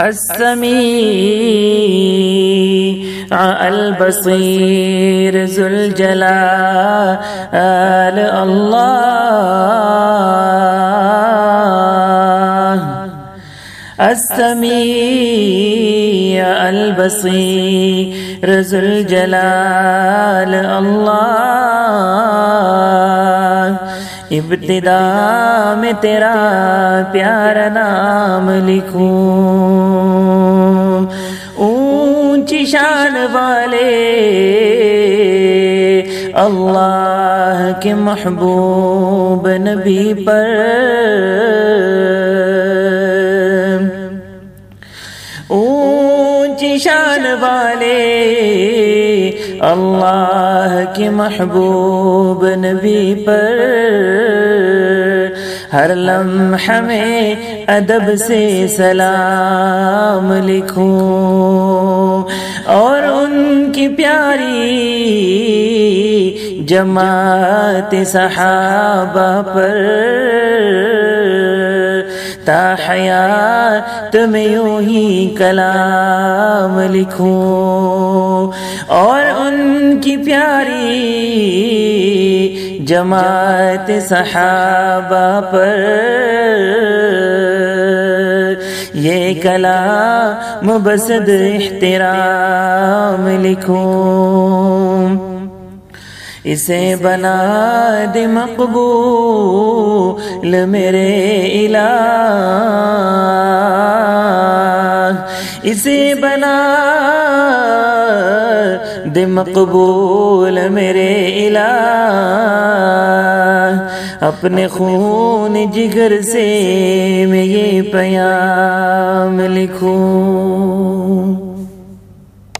السميع البصير ذو الجلال الله السميع البصير ذو الجلال الله ابتدا میں تیرا پیارا نام لکھوں۔ اونچی شان والے اللہ کے محبوب نبی پر۔ اونچی شان والے اللہ کے محبوب نبی پر ہر لمحہ میں ادب سے سلام لکھوں اور ان کی پیاری جماعت صحابہ پر تا حیات میں یوں ہی کلام لکھوں اور ان کی پیاری جماعت صحابہ پر یہ کلام بسد احترام لکھوں اسے بنا دے مقبول میرے الہ۔ اسے بنا دے مقبول میرے الہ۔ اپنے خون جگر سے میں یہ پیام لکھوں۔